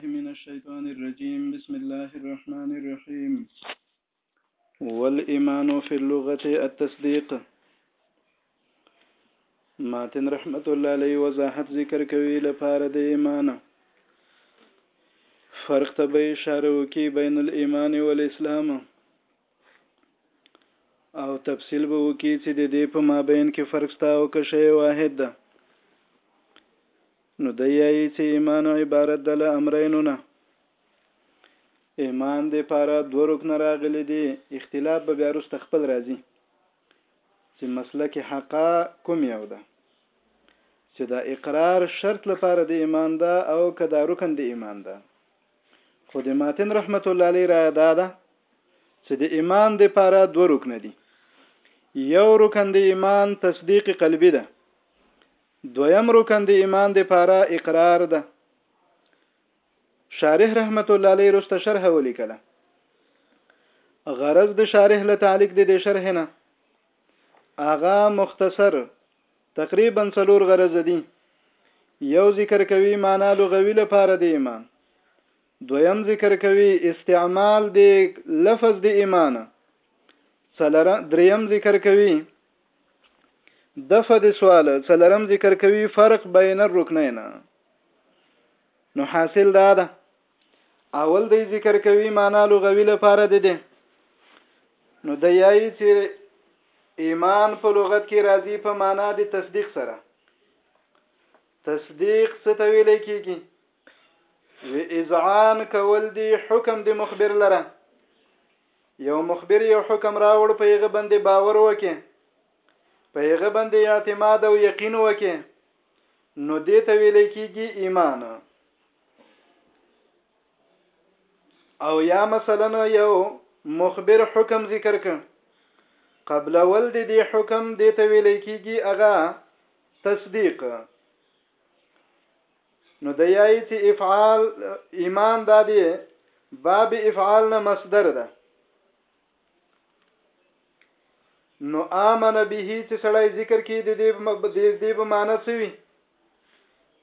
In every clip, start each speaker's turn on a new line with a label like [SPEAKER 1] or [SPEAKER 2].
[SPEAKER 1] من الشيطان الرجيم بسم الله الرحمن الرحيم والإيمان في اللغة التصديق ماتن رحمت الله علیه وضاحت ذکر کوي لپاره د ایمان فرق ته به اشاره وکي بین الایمان والاسلام او تفصیل به وکي چې د دې په مابین کې فرق ستا او کشه واحد ده نو دی یایی چی ایمان عبارت ده له امرینو نه ایمان دی پاره دوه رکنه راغلی دی اختلاف به بیا رسته خپل راځي چې مسلک حقا کوم یو ده چې دا اقرار شرط لپاره د ایمان ده او کدا رکن د ایمان ده خو د ماتن رحمت الله علیه را ده ده چې د ایمان د پاره دوه رکن دي یو رکن د ایمان تصدیق قلبي ده دویم رکن د ایمان د پاره اقرار ده شارح رحمت الله علیه رسته شرح ولیکله غرض د شارح له تعلق د دې شرح نه اغا مختصر تقریبا څلور غرض دي یو ذکر کوي معنا لغوي لپاره د ایمان دویم ذکر کوي استعمال د لفظ د ایمان څلور دریم ذکر کوي دفع د سوال څلرم ذکر کوي فرق بین الرکنین نو حاصل دا ده اول دی ذکر کوي معنا لغوي لپاره ده ده نو د یای چې ایمان په لغت کې راځي په معنا د تصدیق سره تصدیق څه ته ویل کېږي و اذعان کول دی حکم د مخبر لره یو مخبر یو حکم راوړ په هغه باندې باور وکې په هغه باندې اعتماد او یقین وکې نو دې ته ویل کېږي ایمان او یا مثلا یو مخبر حکم ذکر ک قبل ول دې دې حکم دې ته ویل کېږي هغه تصدیق نو د یای چې افعال ایمان دا دی باب افعال نه مصدر ده نو امن به چې سړی ذکر کې د دې د دې په معنی څه وي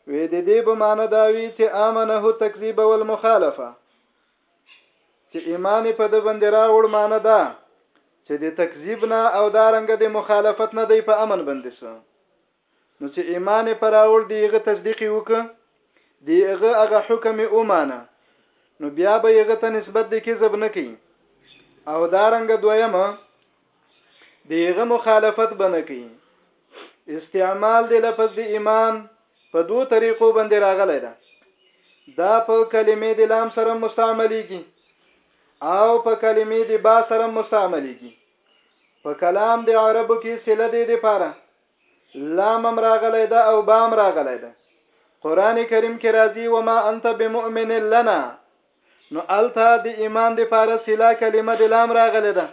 [SPEAKER 1] وې د دې په معنی دا وی چې امنه تکذیب او المخالفه چې ایمان په د بندې راوړ معنی دا چې د تکذیب نه او دارنګ د مخالفت نه دی په امن بندې سو نو چې ایمان یې پر راوړ دی هغه تصدیق یې وکړ دی هغه هغه حکم یې ومانه نو بیا به هغه ته نسبت د کذب نه کوي او دا رنګ دویمه دی هغه مخالفت به نه کوي استعمال دی لفظ د ایمان په دوه طریقو باندې راغلی ده دا په کلمې د لام سره مستعمليږي او په کلمې د با سره مستعمليږي په کلام د عربو کې سله دی د پاره لامم راغلی ده او بام راغلی ده قران کریم کې راځي وما انت بمؤمن لنا نو الته د ایمان د پاره سلا کلمه د لام راغلی ده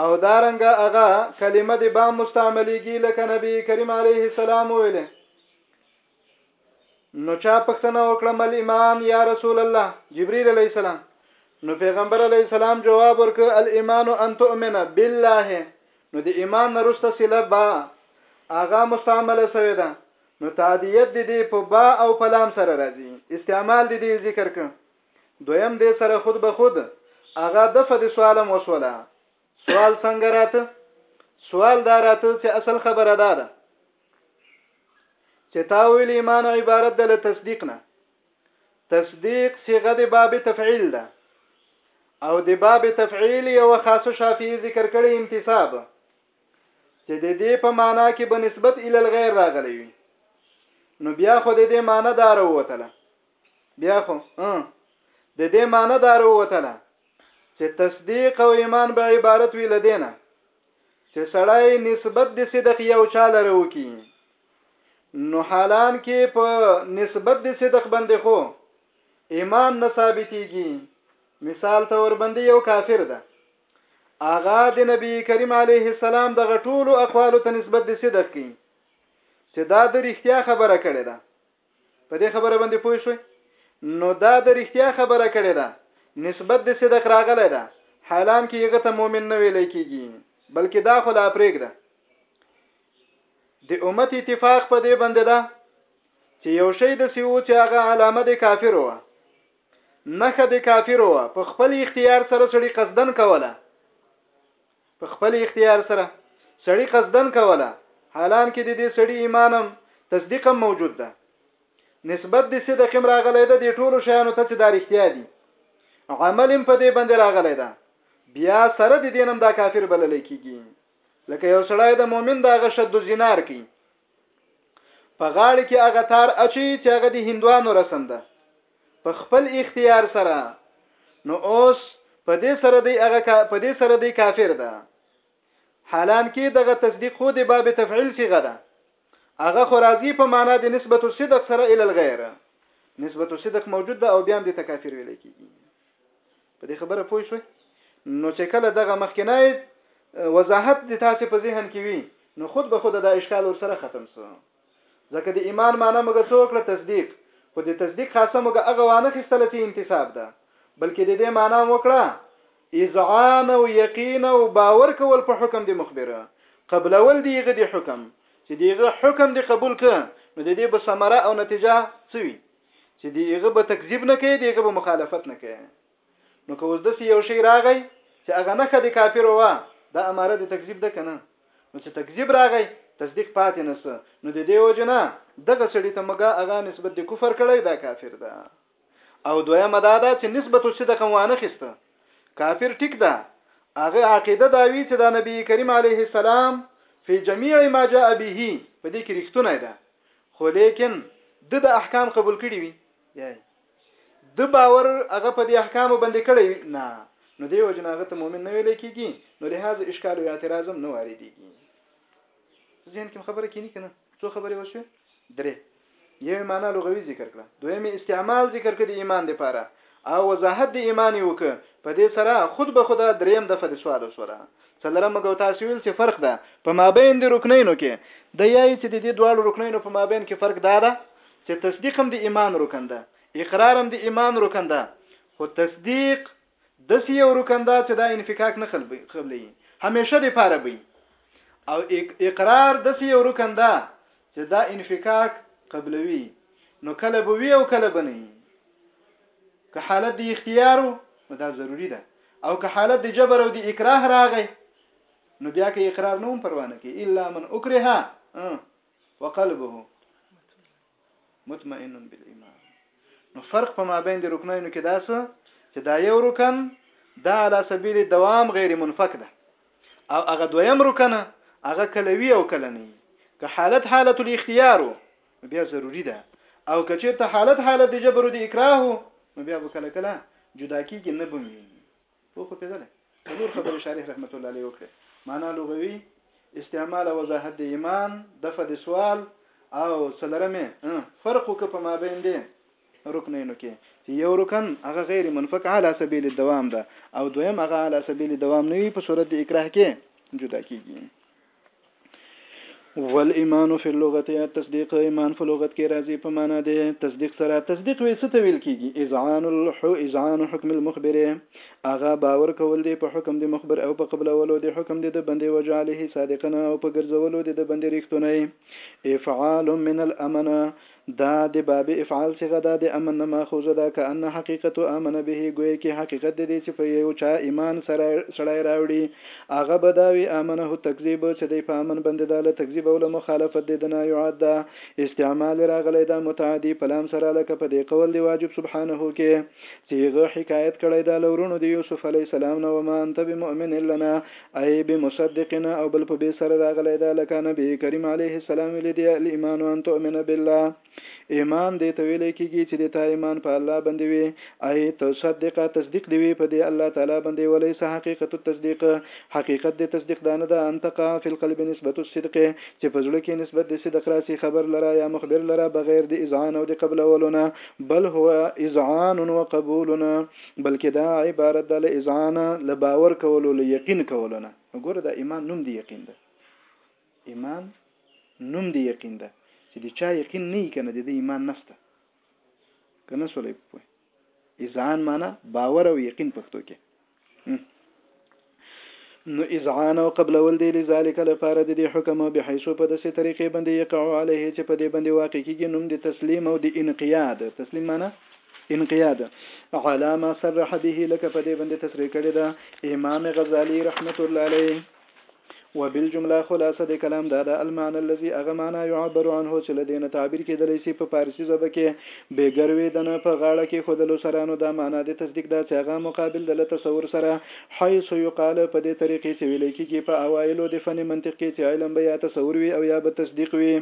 [SPEAKER 1] او دارنګ هغه کلمه د بام مستعمليږي لکه نبی کریم علیه السلام ویله نو چا پښتنه وکړه مل ایمان یا رسول الله جبرئیل علیه السلام نو پیغمبر علیه السلام جواب ورک الايمان ان تؤمن بالله نو د ایمان نرسته سله با اغا مستعمله سوی ده نو تعدیت د دې په با او پلام سره راځي استعمال د دې ذکر ک دویم دې سره خود به خود اغا دفه د سوالم وسوله سوال څنګه راته سوال دا راته چې اصل خبره ده چې تا ویل ایمان عبارت ده له تصدیق نه تصدیق صيغه د باب تفعیل ده او د باب تفعیل یو خاصه شافعي ذکر کړي انتساب چې د دې په معنا کې به نسبت ال الغیر راغلی وي نو بیا خو د دې معنا دار ووتله بیا خو د دې معنا دار ووتله چې تصدیق او ایمان به عبارت وي لدینه چې سړی نسبت د صدق یو چا لره وکي نو حالان کې په نسبت د صدق باندې خو ایمان نه ثابتېږي مثال ته ور باندې یو کافر ده اغا د نبی کریم علیه السلام د غټولو اقوالو ته نسبت د صدق کوي چې دا د رښتیا خبره کړې ده په دې خبره باندې پوه شوي نو دا د رښتیا خبره کړې ده نسبت د صدق راغلی ده حالان کې هغه ته مؤمن نه ویل کېږي بلکې دا خو لا پرېګ ده د امت اتفاق په دې باندې ده چې یو شی د سیو چې هغه علامه د کافر و نخه د کافر و په خپل اختیار سره سړي قصدن کوله په خپل اختیار سره سړی قصدن کوله حالان کې د دې سړی ایمانم تصدیقم موجود ده نسبت د صدقم راغلی ده د ټولو شیانو ته چې دا رښتیا دي عملم په دې باندې راغلی ده بیا سره د دینم دا کافر بلل کیږي لکه یو سړی د مؤمن دا غشد زینار کوي په غاړه کې هغه تار اچي چې هغه د هندوانو رسم ده په خپل اختیار سره نو اوس په دې سره دی هغه په دې سره دی کافر ده حالان کې دغه تصدیق خو د باب تفعیل صيغه ده هغه خو راضی په معنا د نسبت الصدق سره ال الغیر نسبت الصدق موجود ده او بیا هم د تکافر ویل کیږي په دې خبره پوه شوي نو چې کله دغه مخکنی وضاحت د تاسو په ذهن کې وي نو خود به خود دا اشکال ور سره ختم سو ځکه د ایمان معنی موږ څو کړه تصدیق خو د تصدیق خاصه موږ هغه وانه خستله چې انتساب ده بلکې د دې معنی وکړه اذعان او یقین او باور کول په حکم د مخبره قبلول دیغه د حکم چې دیغه حکم دی قبول ک نو د دې به ثمره او نتیجه څه وي چې دی هغه به تکذیب نه کوي دی هغه به مخالفت نه کوي نو که اوس د یو شی راغی چې هغه نه خدي کافر و دا اماره د تکذیب ده کنه نو چې تکذیب راغی تصدیق پاتې نسو نو د دې وجنه دغه سړی ته مګه هغه نسبت د کفر کړی دا کافر ده او دویمه دا ده چې نسبت څه د قوانه خسته کافر ټیک ده هغه عقیده دا وی چې دا نبی کریم علیه السلام فی جميع ما جاء به په دې کې رښتونه ده خو ليکن ده د احکام قبول کړي وي يا يې ده باور هغه په دې احکامو باندې کړی وي نه نو دې وجه نه هغه ته مؤمن نه ویل کېږي نو لهذا اشکال او اعتراض هم نه واردېږي ذهن کې خبره کینی کنه څو خبرې وشوې درې یو معنا لغوي ذکر کړه دویم استعمال ذکر کړه د ایمان لپاره او وضاحت دې ایماني وکه په دې سره خود به خدا دریم دفعه دې سوال وسوله څلرم ګو تاسو ویل چې فرق ده په مابین دې رکنینو کې د یای چې دې دواړو رکنینو په مابین کې فرق دا ده چې تصدیق هم دې ایمان رکن ده اقرار هم دې ایمان رکن ده خو تصدیق د سی یو رکن ده چې دا انفکاک نه قبلې همیشه دې پاره بي او اقرار د سی یو رکن ده چې دا انفکاک قبلوي نو کله به وي او کله به نه وي که حالت د اختیار نو دا ضروری ده او که حالت د جبر او د اکراه راغی نو بیا که اقرار نه هم پروا نه کوي الا من اکره وقلبه مطمئن بالایمان نو فرق په مابين د رکنينو کې دا څه چې دا يو رکن دا على سبيل الدوام غير منفك ده او هغه دویم رکن هغه کله وی او کله نه که حالت حالت الاختيار نو بیا ضروری ده او که چیرته حالت حالت د جبر او د اکراه نو بیا به کله کله جدا کیږي نه بموي پوه خو پېدلی څلور خبرې شارح رحمت الله علیه وکړې معنا لغوي استعمال او وضاحت د ایمان دفع د سوال او څلرمه فرق وک په مابین دی رکنینو کې چې یو رکن هغه غیر منفک علی سبیل الدوام ده او دویم هغه علی سبیل الدوام نه وي په صورت د اکراه کې جدا کیږي والایمان فی اللغت التصدیق ایمان په لغت کې راځي په معنا دی تصدیق سره تصدیق وې څه ته ویل کیږي اذعان الحو اذعان حکم المخبر اغا باور کول دی په حکم دی مخبر او په قبلولو دی حکم دی د بندې وجعله صادقنا او په ګرځولو دی د بندې رښتونه افعال من الامنه دا د باب افعال صيغه ده د امن ماخوذه ده که ان حقيقت آمن به ګويا کي حقيقت د دې چې په يو چا ايمان سړی راوړي هغه به دا وي آمنه التکذيب چې دی په امن بندې ده له تکذيب او له مخالفت دې د نا يعد ده استعمال راغلی ده متعدي په لام سره لکه په دې قول د واجب سبحانه کې چې هغه حکايت کړی ده له وروڼو د يوسف عليه السلام نه وما انت بمؤمن لنا اي بي مصدقين او بل په بي سره راغلی دا لکه نبي کريم عليه السلام ویلي دی الايمان ان تؤمن بالله ایمان دې ته ویل کېږي چې د تا ایمان په الله باندې وي اي تصدق تصدیق دی وي په دې الله تعالی باندې وليس حقيقت التصديق حقيقت د تصدیق دا نه ده ان تقع في القلب نسبت الصدق چې په زړه کې نسبت د صدق راسي خبر لره یا مخبر لره بغیر د اذعان او د قبلولونه بل هو اذعان وقبولنا بلکې دا عبارت ده له اذعانه له باور کولو له یقین کولو نه نو ګوره دا ایمان نوم دی یقین ده ایمان نوم دی یقین ده چې د چا یقین نه کنه د ایمان نشته کنه سولې په اذعان معنی باور او یقین پښتو کې نو اذعان او قبلول دې لذالک لپاره د دې حکم او بحيث په داسې طريقې باندې يقع عليه چې په دې باندې واقع کېږي نوم د تسليم او د انقياد تسليم معنی انقياد علا ما صرح به لکه په دې باندې تصريح کړې ده امام غزالي رحمت الله عليه وبالجمله، خلاصه د کلام دا ده، المعنی الذي، هغه معنی، يعبر عنه، چې له دې نه تعبير کېدلای شي، په پارسي ژبه کې بې ګروې د نه په غاړه کېښودلو سره، نو دا معنی د تصديق ده، چې هغه مقابل ده له تصور سره، حيث يقال، په دې طريقې چې ويلی کېږي په اوائلو د فن منطق کې چې علم به يا تصور وي او يا به تصديق وي.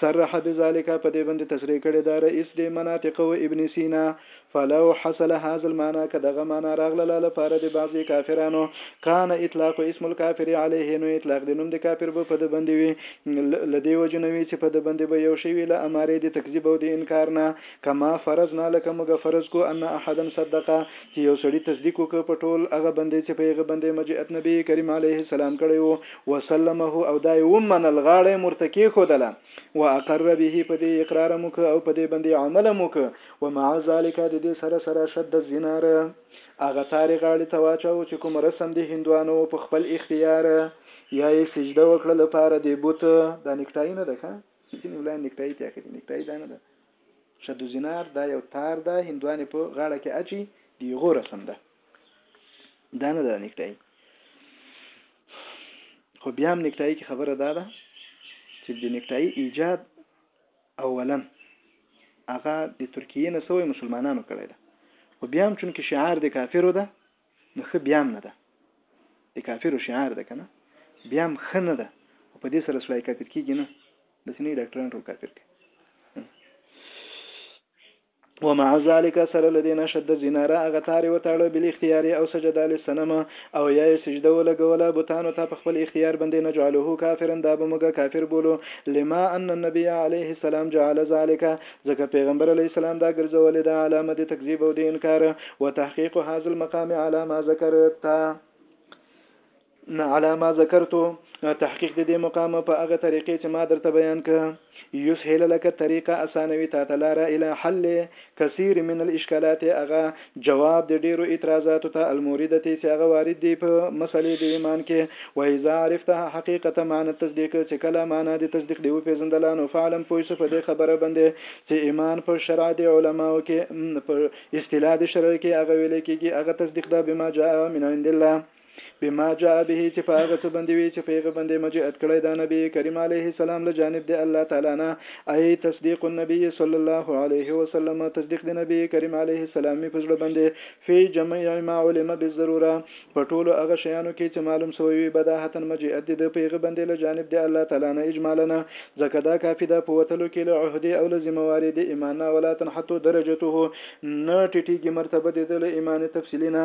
[SPEAKER 1] صرح بذلک، په دې باندې تصريح کړې ده، رئيس د مناطقو ابن سينا، فلو حصل هذا المعنی که دغه معنی راغله لا لپاره د بعضی کافرانو کان اطلاق اسم الکافر علیه نو اطلاق د نوم د کافر به په ده باندې وي له دې وجې نه وي چې په ده باندې به یو شی وي له امارې د تکذیب او د انکار نه کما فرضنا لکه موږ فرض کو ان احدا صدق چې یو سړي تصدیق وکړ په ټول هغه باندې چې په هغه باندې مجئت نبی کریم علیه السلام کړی وو وسلمه او دا یې ومنل غاړه یې مرته کېښودله واقر به په دې اقرار مو که او په دې باندې عمل مو که ومع ذالک د دې سره سره شد الزنار هغه تارې غاړې ته واچاو چې کوم رسم د هندوانو په خپل اختیار یا یې سجده وکړه لپاره د بوت دا نکټای نه ده ښه ځینې ولای نکټای ته اخلي نکټای دا نه ده شد الزنار دا یو تار ده هندوانې په غاړه کې اچي د یغو رسم ده دا نه ده نکټای خو بیا هم نکټای کې خبره دا ده چې د نکټای ایجاد اولا هغه د ترکیې نه سوی مسلمانانو کړی ده خو بیا هم چونکه شعار د کافرو ده نو خه بیا هم نه ده د کافرو شعار ده کنه بیا هم خه نه ده او په دې سره سړی کافر کیږي نه د سینې ډاکټران ټول کافر کوي ومع ذلك سره لدې نه شد زیناره هغه تارې وتاړه بل اختیارې او سجده لسنم او یا یې سجده ولګوله بوتانو ته په خپل اختیار باندې نجعله کافرا دا به موږ کافر بولو لما ان النبي عليه السلام جعل ذلك ځکه پیغمبر علیه السلام دا ګرځولې ده علامه د تکذیب او د انکار وتحقیق هذا المقام على ما ذکرت علی ما ذکرت تحقیق د دې مقام په هغه طریقې چې ما درته بیان کړ یسهل لک الطریق اسانوي تا ته لاره الی حل کثیر من الاشکالات هغه جواب د ډیرو اعتراضاتو ته الموردة چې هغه وارد دي په مسلې د ایمان کې و اذا عرفتها حقیقت معنی التصدیق چې کله معنا د تصدیق دی وپېژندله نو فعلم پوه شو په دې خبره باندې چې ایمان په شرع د علماو کې په اصطلاح د شرع کې هغه ویل کېږي هغه تصدیق ده بما جاء من عند الله بما جاء به چې په هغه څه باندې وي چې په هغه باندې مجیت کړی دا نبی کریم علیه السلام له جانب د الله تعالی نه ای تصدیق النبی صلی الله علیه وسلم تصدیق د نبی کریم علیه السلام په زړه باندې فی جميع ما علم بالضروره په ټولو هغه شیانو کې چې معلوم سوی وي بداهتن مجیت د پیغه باندې له جانب د الله تعالی نه اجمالا ځکه دا کافی ده په وتلو کې له عهد او له ذمہ واری د ایمان ولا تنحتو درجته نه ټټیږي مرتبه د ایمان تفصیلینا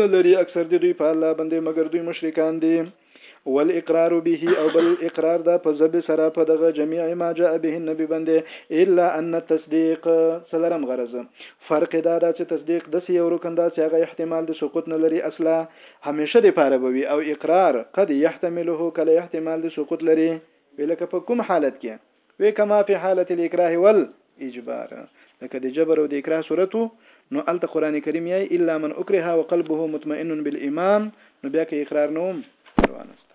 [SPEAKER 1] نه لري اکثر د دوی په الله باندې مګر دوی مشرکان دي والاقرار به او بل اقرار دا په ذب سره په دغه جميع ما جاء به النبي باندې الا ان التصديق سلرم غرض فرق دا دا چې تصديق د سی یو رکن دا چې هغه احتمال د سقوط نه لري اصلا همیشه د پاره بوي او اقرار قد يحتمله کله احتمال د سقوط لري ولکه په کوم حالت کې وي کما فی حالت الاکراه والاجبار لکه د جبر او د اکراه صورت وو نو هلته قرآن کریم یایي الا من اکره وقلبه مطمئن بالایمان نو بیا که اقرار نه وم پروا نسته.